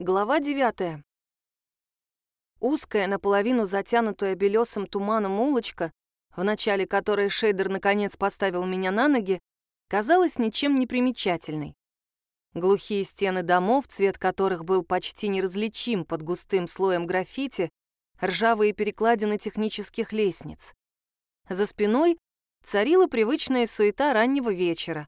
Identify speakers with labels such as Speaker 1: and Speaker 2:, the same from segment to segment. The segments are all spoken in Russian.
Speaker 1: Глава 9. Узкая, наполовину затянутая белесым туманом улочка, в начале которой шейдер наконец поставил меня на ноги, казалась ничем не примечательной. Глухие стены домов, цвет которых был почти неразличим под густым слоем граффити, ржавые перекладины технических лестниц. За спиной царила привычная суета раннего вечера.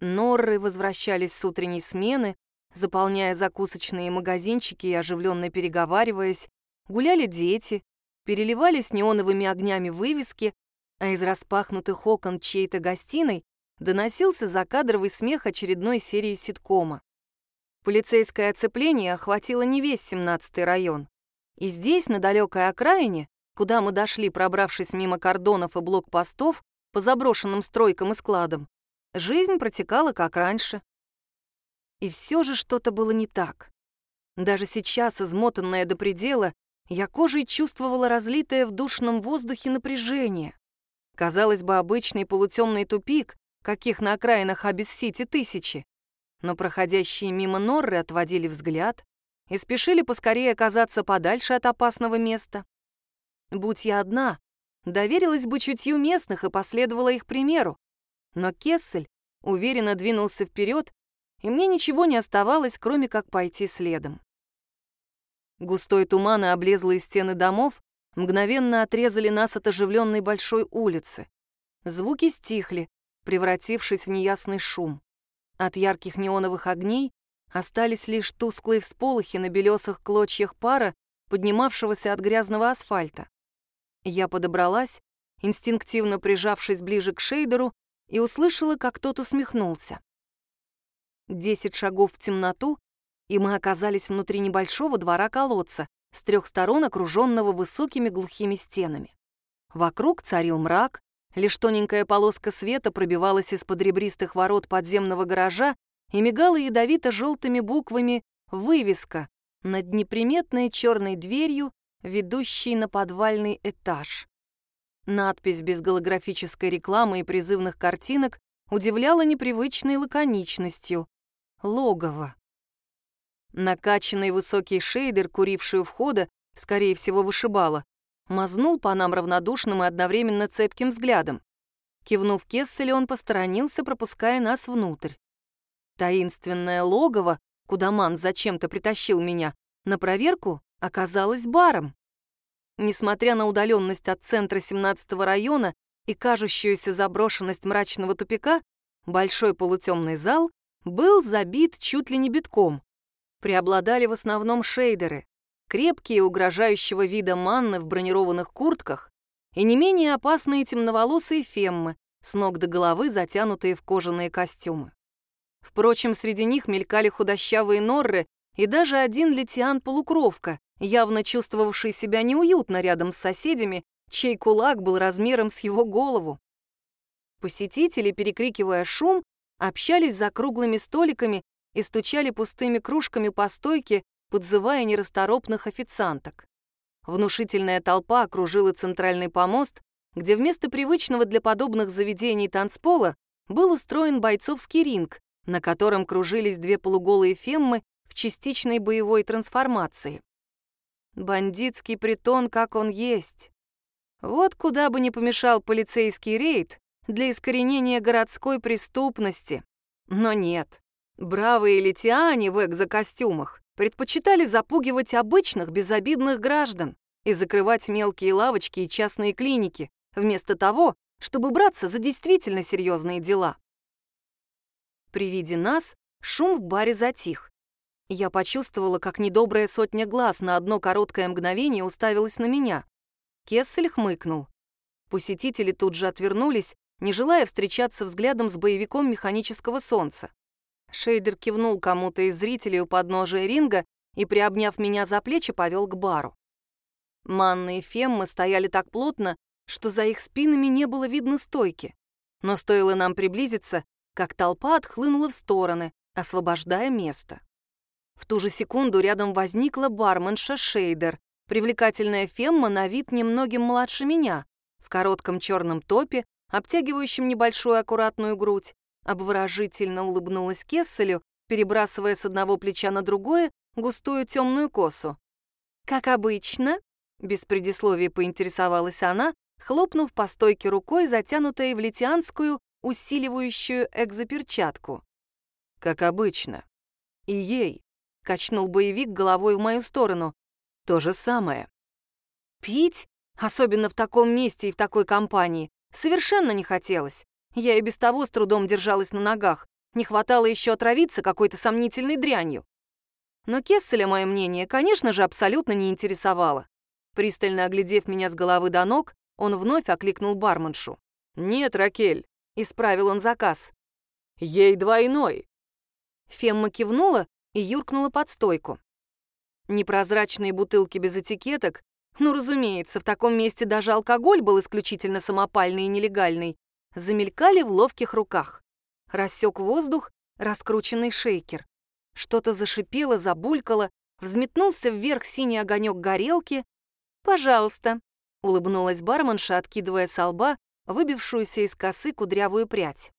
Speaker 1: Норры возвращались с утренней смены, заполняя закусочные магазинчики и оживленно переговариваясь, гуляли дети, переливались неоновыми огнями вывески, а из распахнутых окон чьей-то гостиной доносился закадровый смех очередной серии ситкома. Полицейское оцепление охватило не весь 17-й район. И здесь, на далекой окраине, куда мы дошли, пробравшись мимо кордонов и блокпостов по заброшенным стройкам и складам, жизнь протекала как раньше. И все же что-то было не так. Даже сейчас, измотанная до предела, я кожей чувствовала разлитое в душном воздухе напряжение. Казалось бы, обычный полутемный тупик, каких на окраинах Абис-Сити тысячи. Но проходящие мимо Норры отводили взгляд и спешили поскорее оказаться подальше от опасного места. Будь я одна, доверилась бы чутью местных и последовала их примеру. Но Кессель уверенно двинулся вперед, и мне ничего не оставалось, кроме как пойти следом. Густой туман и облезлые стены домов мгновенно отрезали нас от оживленной большой улицы. Звуки стихли, превратившись в неясный шум. От ярких неоновых огней остались лишь тусклые всполохи на белесых клочьях пара, поднимавшегося от грязного асфальта. Я подобралась, инстинктивно прижавшись ближе к шейдеру, и услышала, как тот усмехнулся. Десять шагов в темноту, и мы оказались внутри небольшого двора-колодца, с трех сторон окруженного высокими глухими стенами. Вокруг царил мрак, лишь тоненькая полоска света пробивалась из-под ребристых ворот подземного гаража и мигала ядовито-желтыми буквами «Вывеска» над неприметной черной дверью, ведущей на подвальный этаж. Надпись без голографической рекламы и призывных картинок удивляла непривычной лаконичностью логово. Накачанный высокий шейдер, куривший у входа, скорее всего, вышибала, мазнул по нам равнодушным и одновременно цепким взглядом. Кивнув Кесселю, он посторонился, пропуская нас внутрь. Таинственное логово, куда Ман зачем-то притащил меня, на проверку оказалось баром. Несмотря на удаленность от центра 17-го района и кажущуюся заброшенность мрачного тупика, большой полутемный зал был забит чуть ли не битком. Преобладали в основном шейдеры, крепкие угрожающего вида манны в бронированных куртках и не менее опасные темноволосые феммы, с ног до головы затянутые в кожаные костюмы. Впрочем, среди них мелькали худощавые норры и даже один летиан-полукровка, явно чувствовавший себя неуютно рядом с соседями, чей кулак был размером с его голову. Посетители, перекрикивая шум, общались за круглыми столиками и стучали пустыми кружками по стойке, подзывая нерасторопных официанток. Внушительная толпа окружила центральный помост, где вместо привычного для подобных заведений танцпола был устроен бойцовский ринг, на котором кружились две полуголые феммы в частичной боевой трансформации. Бандитский притон, как он есть. Вот куда бы не помешал полицейский рейд, для искоренения городской преступности. Но нет. Бравые литиане в экзокостюмах предпочитали запугивать обычных безобидных граждан и закрывать мелкие лавочки и частные клиники, вместо того, чтобы браться за действительно серьезные дела. При виде нас шум в баре затих. Я почувствовала, как недобрая сотня глаз на одно короткое мгновение уставилась на меня. Кессель хмыкнул. Посетители тут же отвернулись, не желая встречаться взглядом с боевиком механического солнца. Шейдер кивнул кому-то из зрителей у подножия ринга и, приобняв меня за плечи, повел к бару. Манны и Феммы стояли так плотно, что за их спинами не было видно стойки. Но стоило нам приблизиться, как толпа отхлынула в стороны, освобождая место. В ту же секунду рядом возникла барменша Шейдер, привлекательная Фемма на вид немногим младше меня, в коротком черном топе обтягивающим небольшую аккуратную грудь, обворожительно улыбнулась Кесселю, перебрасывая с одного плеча на другое густую темную косу. «Как обычно», — без предисловий поинтересовалась она, хлопнув по стойке рукой, затянутой в литианскую, усиливающую экзоперчатку.
Speaker 2: «Как обычно. И ей», — качнул боевик головой в мою сторону, — «то же самое».
Speaker 1: «Пить? Особенно в таком месте и в такой компании. Совершенно не хотелось. Я и без того с трудом держалась на ногах. Не хватало еще отравиться какой-то сомнительной дрянью. Но Кесселя мое мнение, конечно же, абсолютно не интересовало. Пристально оглядев меня с головы до ног, он вновь окликнул барменшу.
Speaker 2: «Нет, Ракель», —
Speaker 1: исправил он заказ.
Speaker 2: «Ей двойной».
Speaker 1: Фемма кивнула и юркнула под стойку. Непрозрачные бутылки без этикеток, ну, разумеется, в таком месте даже алкоголь был исключительно самопальный и нелегальный, замелькали в ловких руках. Рассек воздух раскрученный шейкер. Что-то зашипело, забулькало, взметнулся вверх синий огонек горелки. «Пожалуйста», — улыбнулась барменша, откидывая со лба выбившуюся из косы кудрявую прядь.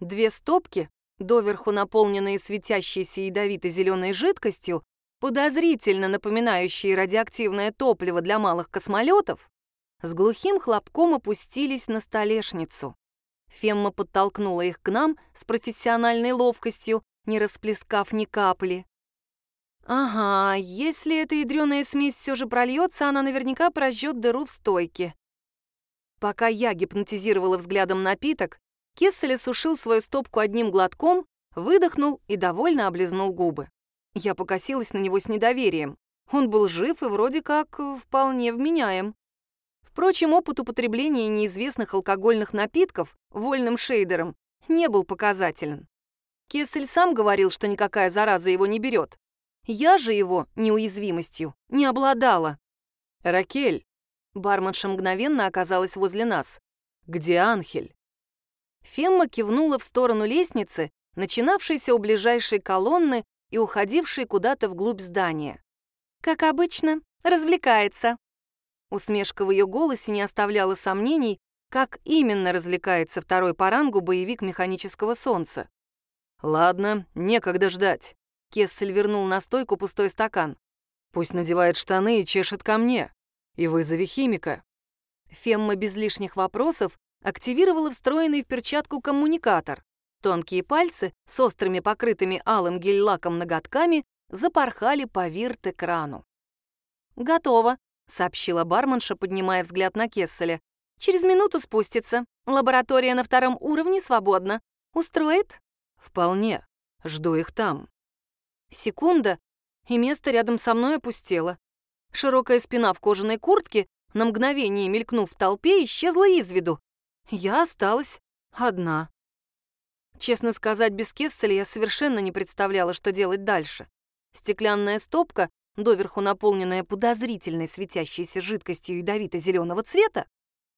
Speaker 1: Две стопки, доверху наполненные светящейся ядовито-зеленой жидкостью, подозрительно напоминающие радиоактивное топливо для малых космолетов, с глухим хлопком опустились на столешницу. Фемма подтолкнула их к нам с профессиональной ловкостью, не расплескав ни капли. Ага, если эта ядреная смесь все же прольется, она наверняка прожжет дыру в стойке. Пока я гипнотизировала взглядом напиток, Кессель сушил свою стопку одним глотком, выдохнул и довольно облизнул губы. Я покосилась на него с недоверием. Он был жив и вроде как вполне вменяем. Впрочем, опыт употребления неизвестных алкогольных напитков вольным шейдером не был показателен. Кессель сам говорил, что никакая зараза его не берет. Я же его неуязвимостью не обладала.
Speaker 2: «Ракель!»
Speaker 1: Барменша мгновенно оказалась возле нас.
Speaker 2: «Где Анхель?»
Speaker 1: Фемма кивнула в сторону лестницы, начинавшейся у ближайшей колонны и уходившей куда-то вглубь здания. «Как обычно, развлекается». Усмешка в ее голосе не оставляла сомнений, как именно развлекается второй по рангу боевик механического солнца.
Speaker 2: «Ладно, некогда ждать».
Speaker 1: Кессель вернул на стойку пустой стакан.
Speaker 2: «Пусть надевает штаны и чешет ко мне. И вызови химика».
Speaker 1: Фемма без лишних вопросов активировала встроенный в перчатку коммуникатор. Тонкие пальцы с острыми покрытыми алым гель-лаком ноготками запорхали по вирт-экрану. «Готово», — сообщила барменша, поднимая взгляд на Кесселя. «Через минуту спустится. Лаборатория на втором уровне свободна. Устроит?»
Speaker 2: «Вполне. Жду их там».
Speaker 1: Секунда, и место рядом со мной опустело. Широкая спина в кожаной куртке, на мгновение мелькнув в толпе, исчезла из виду. Я осталась одна. Честно сказать, без Кесселя я совершенно не представляла, что делать дальше. Стеклянная стопка, доверху наполненная подозрительной светящейся жидкостью ядовито-зеленого цвета,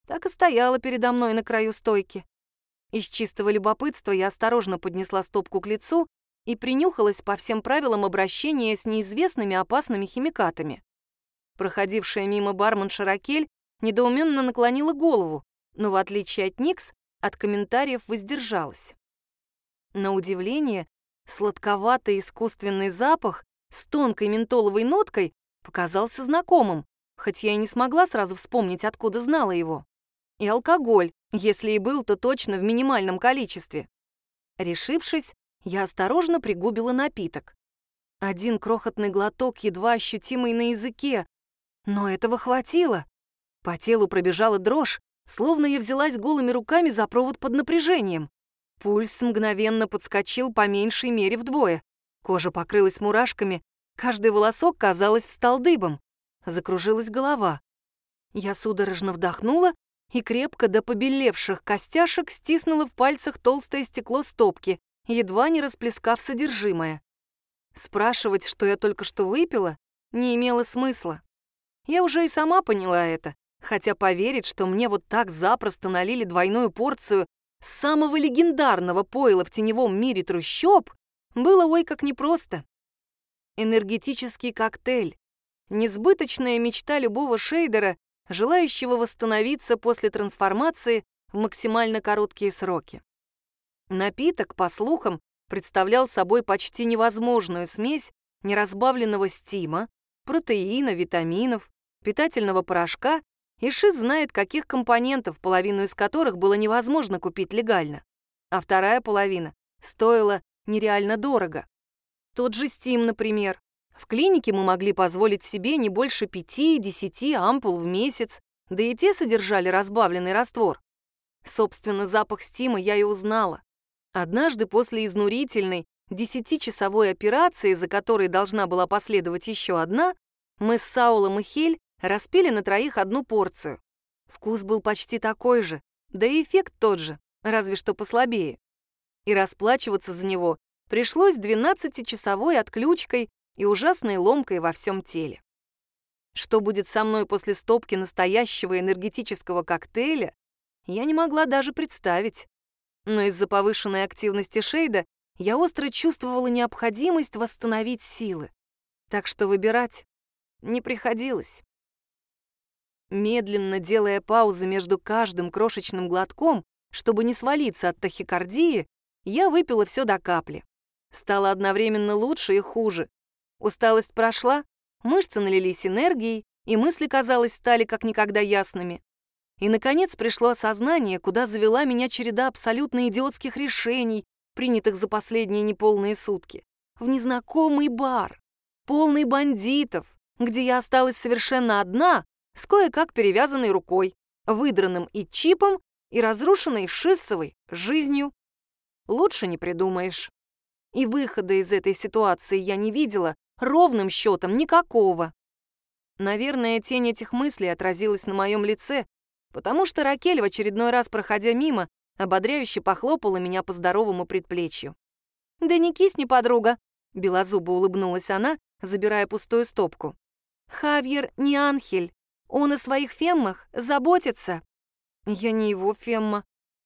Speaker 1: так и стояла передо мной на краю стойки. Из чистого любопытства я осторожно поднесла стопку к лицу и принюхалась по всем правилам обращения с неизвестными опасными химикатами. Проходившая мимо бармен Шаракель недоуменно наклонила голову, но в отличие от Никс, от комментариев воздержалась. На удивление, сладковатый искусственный запах с тонкой ментоловой ноткой показался знакомым, хоть я и не смогла сразу вспомнить, откуда знала его. И алкоголь, если и был, то точно в минимальном количестве. Решившись, я осторожно пригубила напиток. Один крохотный глоток, едва ощутимый на языке. Но этого хватило. По телу пробежала дрожь, словно я взялась голыми руками за провод под напряжением. Пульс мгновенно подскочил по меньшей мере вдвое. Кожа покрылась мурашками, каждый волосок, казалось, встал дыбом. Закружилась голова. Я судорожно вдохнула и крепко до побелевших костяшек стиснула в пальцах толстое стекло стопки, едва не расплескав содержимое. Спрашивать, что я только что выпила, не имело смысла. Я уже и сама поняла это, хотя поверить, что мне вот так запросто налили двойную порцию самого легендарного пойла в теневом мире трущоб, было ой как непросто. Энергетический коктейль. Несбыточная мечта любого шейдера, желающего восстановиться после трансформации в максимально короткие сроки. Напиток, по слухам, представлял собой почти невозможную смесь неразбавленного стима, протеина, витаминов, питательного порошка и шиз знает каких компонентов, половину из которых было невозможно купить легально, а вторая половина стоила нереально дорого. Тот же стим, например. В клинике мы могли позволить себе не больше 5-10 ампул в месяц, да и те содержали разбавленный раствор. Собственно, запах стима я и узнала. Однажды после изнурительной, десятичасовой операции, за которой должна была последовать еще одна, мы с Саулом и Хель распили на троих одну порцию. Вкус был почти такой же, да и эффект тот же, разве что послабее. И расплачиваться за него пришлось 12-часовой отключкой и ужасной ломкой во всем теле. Что будет со мной после стопки настоящего энергетического коктейля, я не могла даже представить. Но из-за повышенной активности Шейда я остро чувствовала необходимость восстановить силы. Так что выбирать не приходилось. Медленно делая паузы между каждым крошечным глотком, чтобы не свалиться от тахикардии, я выпила все до капли. Стало одновременно лучше и хуже. Усталость прошла, мышцы налились энергией, и мысли, казалось, стали как никогда ясными. И, наконец, пришло осознание, куда завела меня череда абсолютно идиотских решений, принятых за последние неполные сутки. В незнакомый бар, полный бандитов, где я осталась совершенно одна, с кое-как перевязанной рукой, выдранным и чипом, и разрушенной шиссовой жизнью. Лучше не придумаешь. И выхода из этой ситуации я не видела, ровным счетом никакого. Наверное, тень этих мыслей отразилась на моем лице, потому что Ракель в очередной раз, проходя мимо, ободряюще похлопала меня по здоровому предплечью. «Да не кисни, подруга», — белозубо улыбнулась она, забирая пустую стопку. «Хавьер не анхель. Он о своих феммах заботится». «Я не его фемма».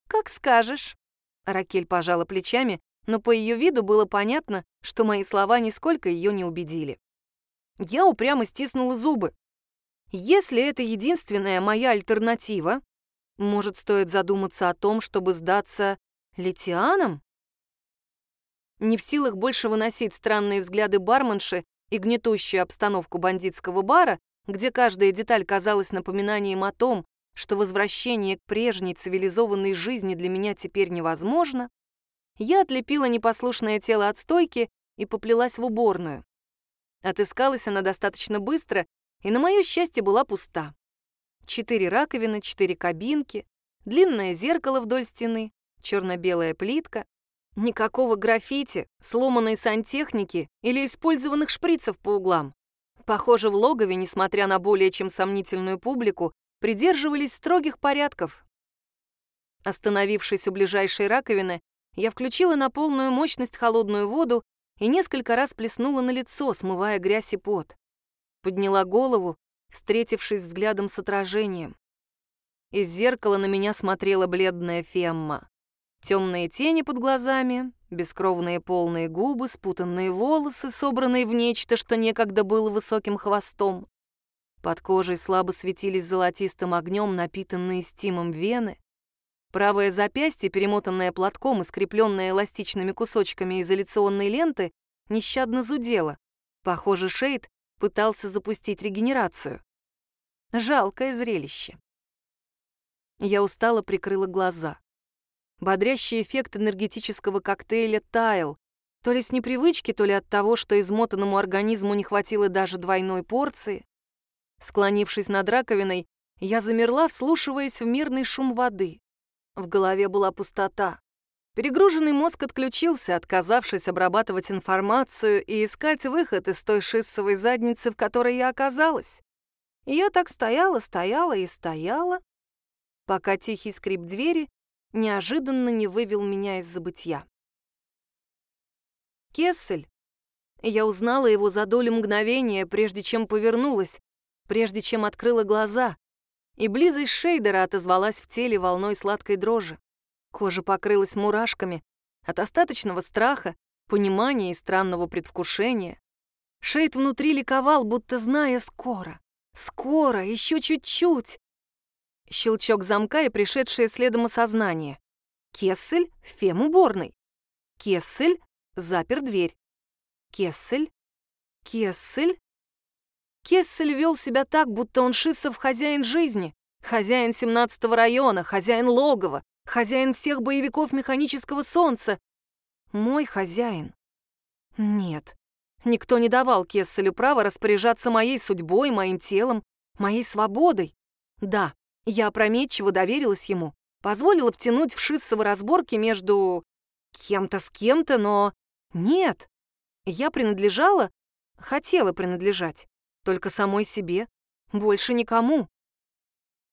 Speaker 1: «Как скажешь». Ракель пожала плечами, но по ее виду было понятно, что мои слова нисколько ее не убедили. Я упрямо стиснула зубы. Если это единственная моя альтернатива, может, стоит задуматься о том, чтобы сдаться летианам? Не в силах больше выносить странные взгляды барменши и гнетущую обстановку бандитского бара, где каждая деталь казалась напоминанием о том, что возвращение к прежней цивилизованной жизни для меня теперь невозможно, я отлепила непослушное тело от стойки и поплелась в уборную. Отыскалась она достаточно быстро и, на мое счастье, была пуста. Четыре раковины, четыре кабинки, длинное зеркало вдоль стены, черно-белая плитка, никакого граффити, сломанной сантехники или использованных шприцев по углам. Похоже, в логове, несмотря на более чем сомнительную публику, придерживались строгих порядков. Остановившись у ближайшей раковины, я включила на полную мощность холодную воду и несколько раз плеснула на лицо, смывая грязь и пот подняла голову, встретившись взглядом с отражением. Из зеркала на меня смотрела бледная Фемма. Темные тени под глазами, бескровные полные губы, спутанные волосы, собранные в нечто, что некогда было высоким хвостом. Под кожей слабо светились золотистым огнем напитанные стимом вены. Правое запястье, перемотанное платком и скрепленное эластичными кусочками изоляционной ленты, нещадно зудело. Похоже, Шейд пытался запустить регенерацию. Жалкое зрелище. Я устало прикрыла глаза. Бодрящий эффект энергетического коктейля таял, то ли с непривычки, то ли от того, что измотанному организму не хватило даже двойной порции. Склонившись над раковиной, я замерла, вслушиваясь в мирный шум воды. В голове была пустота. Перегруженный мозг отключился, отказавшись обрабатывать информацию и искать выход из той шиссовой задницы, в которой я оказалась. И я так стояла, стояла и стояла, пока тихий скрип двери неожиданно не вывел меня из забытья. Кессель. Я узнала его за долю мгновения, прежде чем повернулась, прежде чем открыла глаза, и близость Шейдера отозвалась в теле волной сладкой дрожи. Кожа покрылась мурашками от остаточного страха, понимания и странного предвкушения. Шейд внутри ликовал, будто зная скоро. Скоро, еще чуть-чуть. Щелчок замка и пришедшее следом осознание. Кессель в фем-уборной. Кессель запер дверь. Кессель Кессель? Кессель вел себя так, будто он Шиссов хозяин жизни, хозяин 17-го района, хозяин логова, хозяин всех боевиков механического солнца. Мой хозяин. Нет, никто не давал Кесселю права распоряжаться моей судьбой, моим телом, моей свободой. Да, я опрометчиво доверилась ему, позволила втянуть в Шиссово разборки между кем-то с кем-то, но нет. Я принадлежала, хотела принадлежать, только самой себе, больше никому.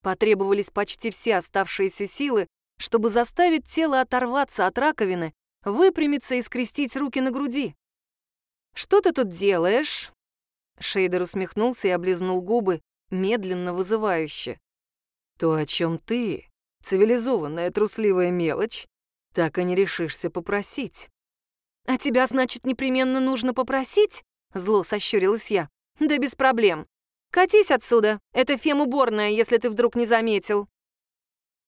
Speaker 1: Потребовались почти все оставшиеся силы, чтобы заставить тело оторваться от раковины, выпрямиться и скрестить руки на груди. «Что ты тут делаешь?» Шейдер усмехнулся и облизнул губы, медленно вызывающе. «То, о чем ты, цивилизованная трусливая мелочь, так и не решишься попросить». «А тебя, значит, непременно нужно попросить?» Зло сощурилась я. «Да без проблем. Катись отсюда. Это фем-уборная, если ты вдруг не заметил».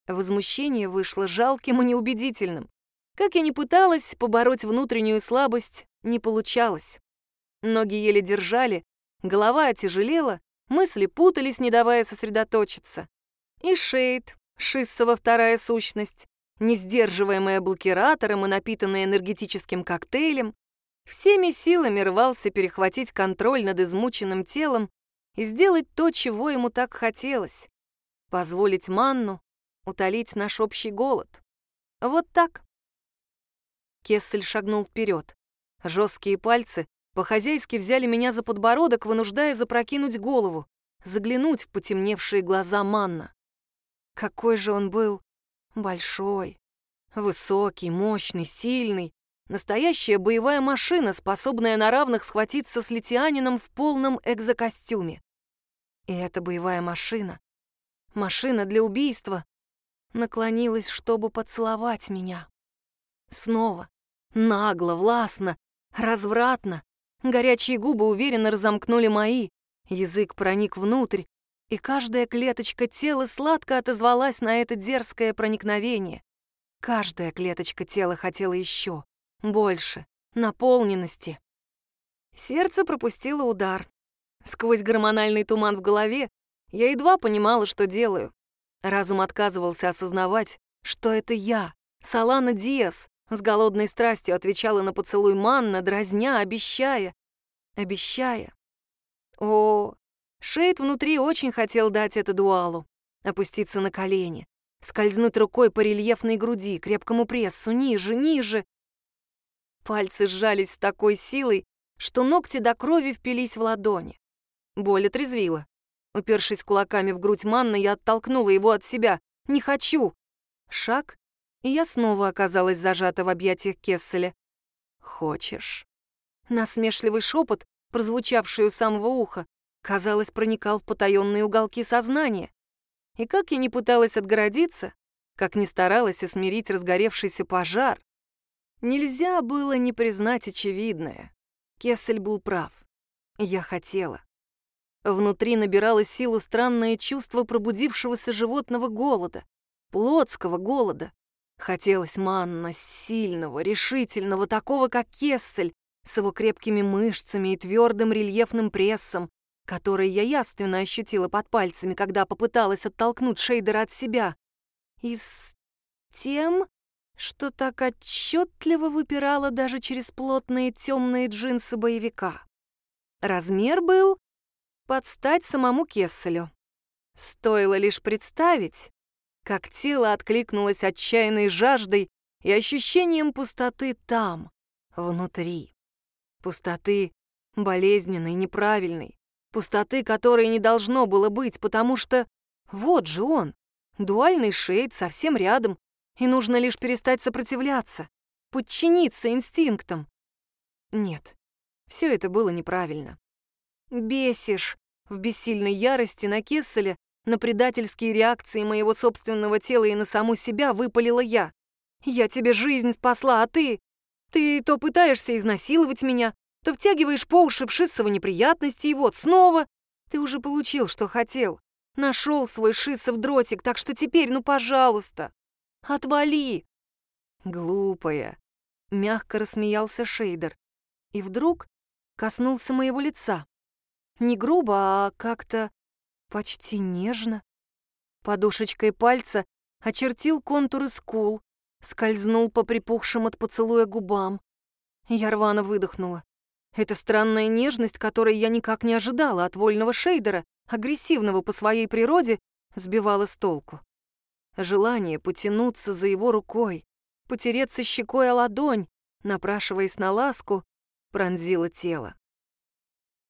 Speaker 1: Возмущение вышло жалким и неубедительным. Как я ни пыталась, побороть внутреннюю слабость не получалось. Ноги еле держали, голова отяжелела, мысли путались, не давая сосредоточиться. И Шейд, Шиссова вторая сущность, не сдерживаемая блокиратором и напитанная энергетическим коктейлем, всеми силами рвался перехватить контроль над измученным телом и сделать то, чего ему так хотелось — позволить манну утолить наш общий голод. Вот так. Кессель шагнул вперед. Жесткие пальцы по-хозяйски взяли меня за подбородок, вынуждая запрокинуть голову, заглянуть в потемневшие глаза Манна. Какой же он был большой, высокий, мощный, сильный, настоящая боевая машина, способная на равных схватиться с литианином в полном экзокостюме. И эта боевая машина, машина для убийства, наклонилась, чтобы поцеловать меня. Снова, нагло, властно, развратно. Горячие губы уверенно разомкнули мои, язык проник внутрь, и каждая клеточка тела сладко отозвалась на это дерзкое проникновение. Каждая клеточка тела хотела еще, больше, наполненности. Сердце пропустило удар. Сквозь гормональный туман в голове я едва понимала, что делаю. Разум отказывался осознавать, что это я, Салана Диас, с голодной страстью отвечала на поцелуй Манна, дразня, обещая, обещая. О, Шейд внутри очень хотел дать это дуалу, опуститься на колени, скользнуть рукой по рельефной груди, крепкому прессу, ниже, ниже. Пальцы сжались с такой силой, что ногти до крови впились в ладони. Боль отрезвила. Упершись кулаками в грудь Манна, я оттолкнула его от себя. «Не хочу!» Шаг, и я снова оказалась зажата в объятиях Кесселя. «Хочешь?» Насмешливый шепот, прозвучавший у самого уха, казалось, проникал в потаенные уголки сознания. И как я не пыталась отгородиться, как не старалась усмирить разгоревшийся пожар, нельзя было не признать очевидное. Кессель был прав. Я хотела. Внутри набирало силу странное чувство пробудившегося животного голода, плотского голода. Хотелось манна, сильного, решительного, такого, как Кессель, с его крепкими мышцами и твердым рельефным прессом, который я явственно ощутила под пальцами, когда попыталась оттолкнуть Шейдера от себя. И с тем, что так отчетливо выпирало даже через плотные темные джинсы боевика. Размер был под стать самому Кесселю. Стоило лишь представить, как тело откликнулось отчаянной жаждой и ощущением пустоты там, внутри. Пустоты болезненной, неправильной, пустоты, которой не должно было быть, потому что вот же он, дуальный шейд совсем рядом, и нужно лишь перестать сопротивляться, подчиниться инстинктам. Нет, все это было неправильно. «Бесишь!» В бессильной ярости на Кесселя на предательские реакции моего собственного тела и на саму себя выпалила я. «Я тебе жизнь спасла, а ты... Ты то пытаешься изнасиловать меня, то втягиваешь по уши в шиссово неприятности, и вот снова... Ты уже получил, что хотел. Нашел свой шиссов дротик, так что теперь, ну, пожалуйста, отвали!» «Глупая!» — мягко рассмеялся Шейдер. И вдруг коснулся моего лица. Не грубо, а как-то почти нежно. Подушечкой пальца очертил контуры скул, скользнул по припухшим от поцелуя губам. Я рвано выдохнула. Это странная нежность, которой я никак не ожидала от вольного шейдера, агрессивного по своей природе, сбивала с толку. Желание потянуться за его рукой, потереться щекой о ладонь, напрашиваясь на ласку, пронзило тело.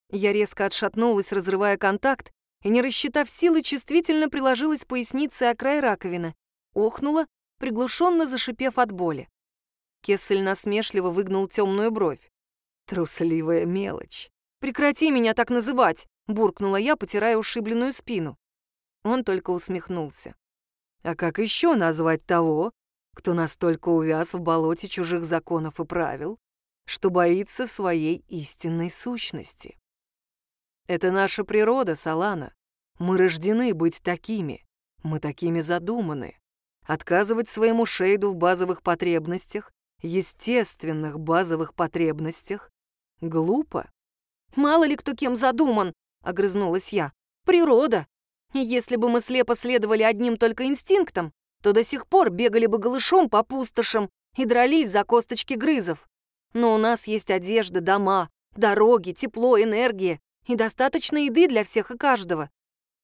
Speaker 1: Я резко отшатнулась, разрывая контакт, и, не рассчитав силы, чувствительно приложилась поясницей о край раковины, охнула, приглушенно зашипев от боли. Кессель насмешливо выгнул темную бровь. «Трусливая мелочь. Прекрати меня так называть!» — буркнула я, потирая ушибленную спину. Он только усмехнулся. «А как еще назвать того, кто настолько увяз в болоте чужих законов и правил, что боится своей истинной сущности?» «Это наша природа, Салана. Мы рождены быть такими. Мы такими задуманы. Отказывать своему шейду в базовых потребностях, естественных базовых потребностях, Глупо. «Мало ли кто кем задуман», — огрызнулась я. «Природа. Если бы мы слепо следовали одним только инстинктам, то до сих пор бегали бы голышом по пустошам и дрались за косточки грызов. Но у нас есть одежда, дома, дороги, тепло, энергия и достаточно еды для всех и каждого.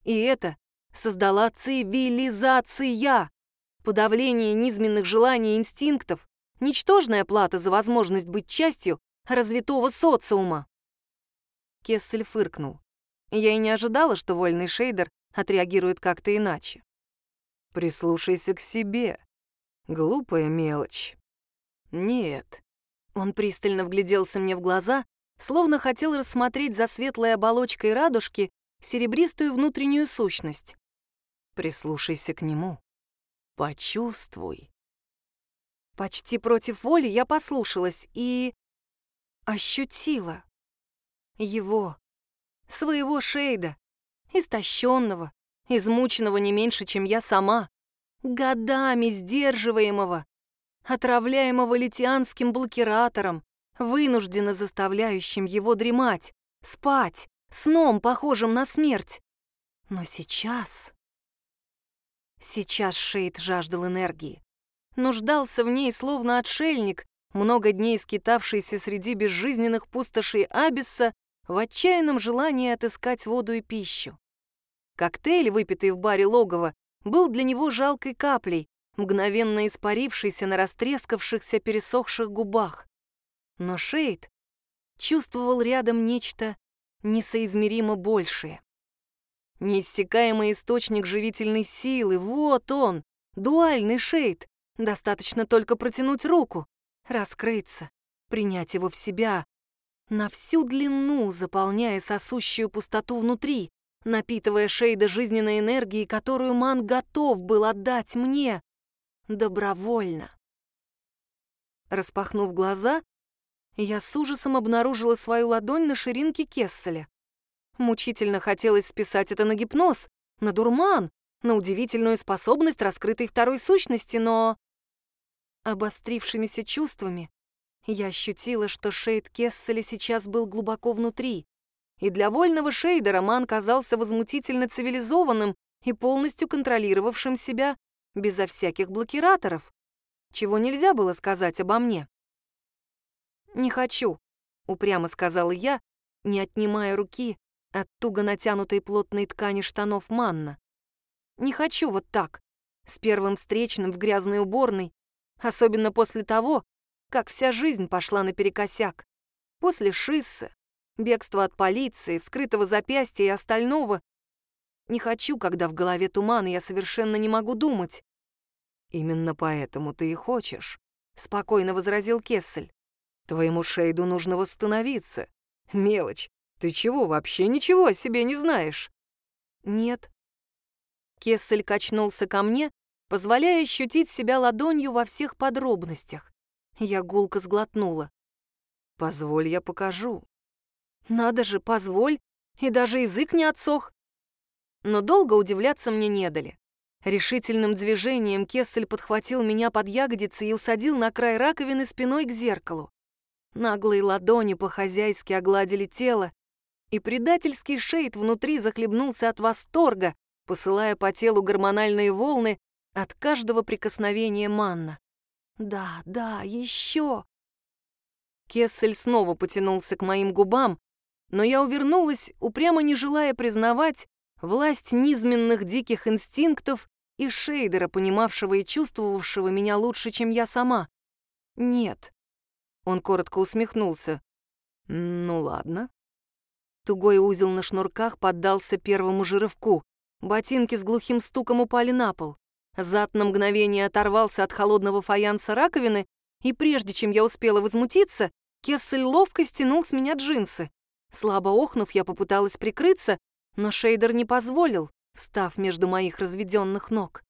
Speaker 1: И это создала цивилизация. Подавление низменных желаний и инстинктов, ничтожная плата за возможность быть частью развитого социума. Кессель фыркнул. Я и не ожидала, что вольный шейдер отреагирует как-то иначе. Прислушайся к себе. Глупая мелочь. Нет. Он пристально вгляделся мне в глаза, словно хотел рассмотреть за светлой оболочкой радужки серебристую внутреннюю сущность. Прислушайся к нему. Почувствуй. Почти против воли я послушалась и ощутила. Его, своего Шейда, истощенного, измученного не меньше, чем я сама, годами сдерживаемого, отравляемого литианским блокиратором, вынужденно заставляющим его дремать, спать, сном, похожим на смерть. Но сейчас... Сейчас Шейд жаждал энергии. Нуждался в ней, словно отшельник, много дней скитавшийся среди безжизненных пустошей Абисса в отчаянном желании отыскать воду и пищу. Коктейль, выпитый в баре логова, был для него жалкой каплей, мгновенно испарившейся на растрескавшихся пересохших губах. Но Шейд чувствовал рядом нечто несоизмеримо большее. Неиссякаемый источник живительной силы, вот он, дуальный Шейд. Достаточно только протянуть руку, раскрыться, принять его в себя, на всю длину заполняя сосущую пустоту внутри, напитывая Шейда жизненной энергией, которую Ман готов был отдать мне добровольно. Распахнув глаза, я с ужасом обнаружила свою ладонь на ширинке Кесселя. Мучительно хотелось списать это на гипноз, на дурман, на удивительную способность раскрытой второй сущности, но обострившимися чувствами, я ощутила, что Шейд Кесселя сейчас был глубоко внутри, и для вольного Шейда роман казался возмутительно цивилизованным и полностью контролировавшим себя безо всяких блокираторов, чего нельзя было сказать обо мне. «Не хочу», — упрямо сказала я, не отнимая руки от туго натянутой плотной ткани штанов Манна. «Не хочу вот так, с первым встречным в грязной уборной, Особенно после того, как вся жизнь пошла наперекосяк. После шиссы, бегства от полиции, вскрытого запястья и остального. Не хочу, когда в голове туман, и я совершенно не могу думать. «Именно поэтому ты и хочешь», — спокойно возразил Кессель. «Твоему Шейду нужно восстановиться. Мелочь, ты чего, вообще ничего о себе не знаешь?» «Нет». Кессель качнулся ко мне, позволяя ощутить себя ладонью во всех подробностях. Я гулко сглотнула. «Позволь, я покажу». «Надо же, позволь, и даже язык не отсох». Но долго удивляться мне не дали. Решительным движением Кессель подхватил меня под ягодицы и усадил на край раковины спиной к зеркалу. Наглые ладони по-хозяйски огладили тело, и предательский шейд внутри захлебнулся от восторга, посылая по телу гормональные волны от каждого прикосновения манна. «Да, да, еще!» Кессель снова потянулся к моим губам, но я увернулась, упрямо не желая признавать власть низменных диких инстинктов и Шейдера, понимавшего и чувствовавшего меня лучше, чем я сама. «Нет». Он коротко усмехнулся. «Ну ладно». Тугой узел на шнурках поддался первому же рывку. Ботинки с глухим стуком упали на пол. Зад на мгновение оторвался от холодного фаянса раковины, и прежде чем я успела возмутиться, Кессель ловко стянул с меня джинсы. Слабо охнув, я попыталась прикрыться, но Шейдер не позволил, встав между моих разведенных ног.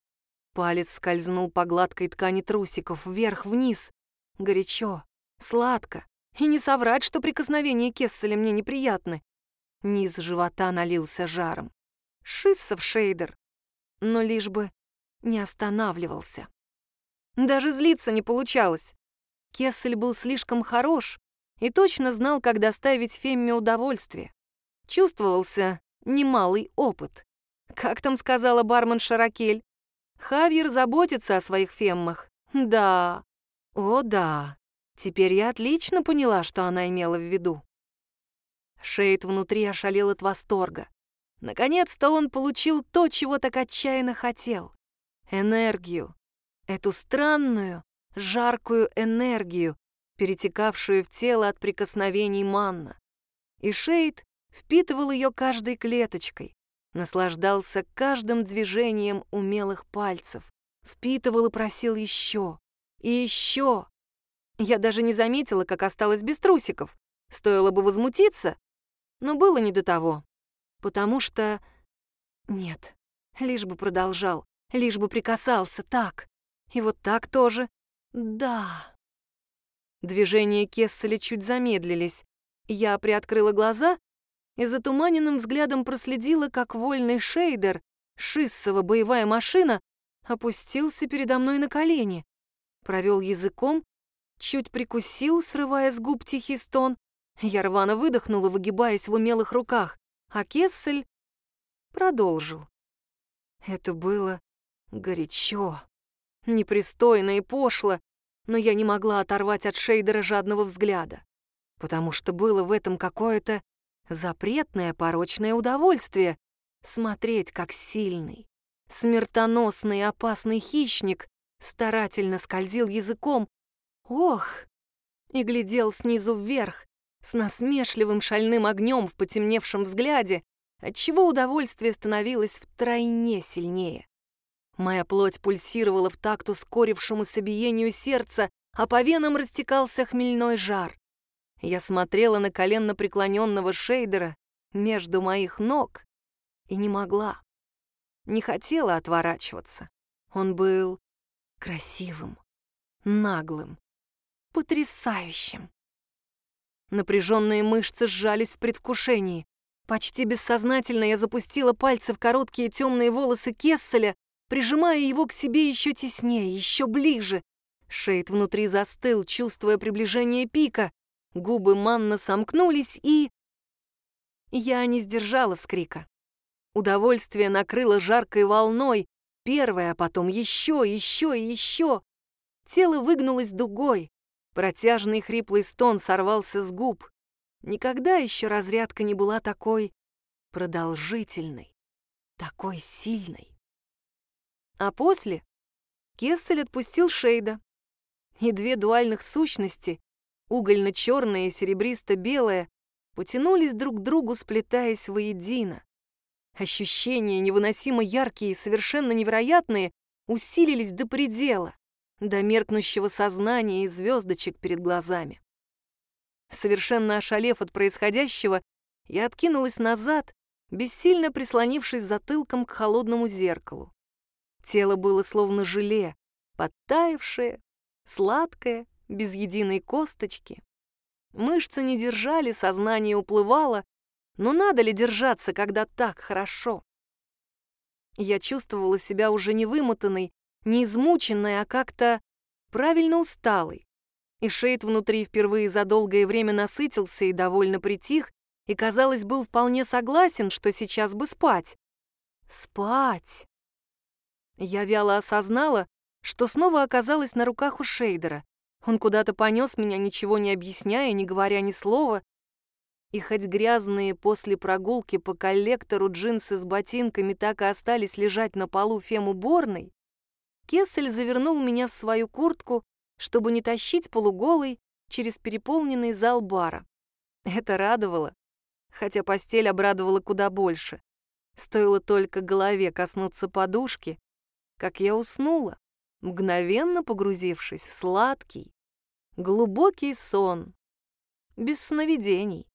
Speaker 1: Палец скользнул по гладкой ткани трусиков вверх-вниз. Горячо, сладко. И не соврать, что прикосновения Кесселя мне неприятны. Низ живота налился жаром. Шиссов шейдер. Но лишь бы не останавливался. Даже злиться не получалось. Кессель был слишком хорош и точно знал, как доставить Фемме удовольствие. Чувствовался немалый опыт. Как там сказала бармен Шаракель? Хавьер заботится о своих феммах. Да, о да. Теперь я отлично поняла, что она имела в виду. Шейд внутри ошалел от восторга. Наконец-то он получил то, чего так отчаянно хотел. Энергию. Эту странную, жаркую энергию, перетекавшую в тело от прикосновений манна. И Шейд впитывал ее каждой клеточкой, наслаждался каждым движением умелых пальцев, впитывал и просил еще, и еще. Я даже не заметила, как осталась без трусиков. Стоило бы возмутиться, но было не до того. Потому что... Нет, лишь бы продолжал, лишь бы прикасался так. И вот так тоже. Да. Движения Кесселя чуть замедлились. Я приоткрыла глаза и затуманенным взглядом проследила, как вольный шейдер, шиссова боевая машина, опустился передо мной на колени, провел языком, чуть прикусил, срывая с губ тихий стон. Я рвано выдохнула, выгибаясь в умелых руках, а Кессель продолжил. Это было горячо, непристойно и пошло, но я не могла оторвать от Шейдера жадного взгляда, потому что было в этом какое-то Запретное порочное удовольствие — смотреть, как сильный, смертоносный и опасный хищник старательно скользил языком, ох, и глядел снизу вверх, с насмешливым шальным огнем в потемневшем взгляде, отчего удовольствие становилось втройне сильнее. Моя плоть пульсировала в такт ускорившемуся биению сердца, а по венам растекался хмельной жар. Я смотрела на коленно преклоненного шейдера между моих ног и не могла. Не хотела отворачиваться. Он был красивым, наглым, потрясающим. Напряженные мышцы сжались в предвкушении. Почти бессознательно я запустила пальцы в короткие темные волосы Кесселя, прижимая его к себе еще теснее, еще ближе. Шейд внутри застыл, чувствуя приближение пика. Губы Манна сомкнулись, и... Я не сдержала вскрика. Удовольствие накрыло жаркой волной, первое, а потом еще, еще и еще. Тело выгнулось дугой, протяжный хриплый стон сорвался с губ. Никогда еще разрядка не была такой продолжительной, такой сильной. А после Кессель отпустил Шейда, и две дуальных сущности угольно-черное и серебристо-белое, потянулись друг к другу, сплетаясь воедино. Ощущения, невыносимо яркие и совершенно невероятные, усилились до предела, до меркнущего сознания и звездочек перед глазами. Совершенно ошалев от происходящего, я откинулась назад, бессильно прислонившись затылком к холодному зеркалу. Тело было словно желе, подтаявшее, сладкое без единой косточки. Мышцы не держали, сознание уплывало, но надо ли держаться, когда так хорошо? Я чувствовала себя уже не вымотанной, не измученной, а как-то правильно усталой. И Шейд внутри впервые за долгое время насытился и довольно притих, и, казалось, был вполне согласен, что сейчас бы спать. Спать! Я вяло осознала, что снова оказалась на руках у Шейдера. Он куда-то понес меня, ничего не объясняя, не говоря ни слова. И хоть грязные после прогулки по коллектору джинсы с ботинками так и остались лежать на полу фем-уборной, Кессель завернул меня в свою куртку, чтобы не тащить полуголый через переполненный зал бара. Это радовало, хотя постель обрадовала куда больше. Стоило только голове коснуться подушки, как я уснула, мгновенно погрузившись в сладкий, глубокий сон, без сновидений.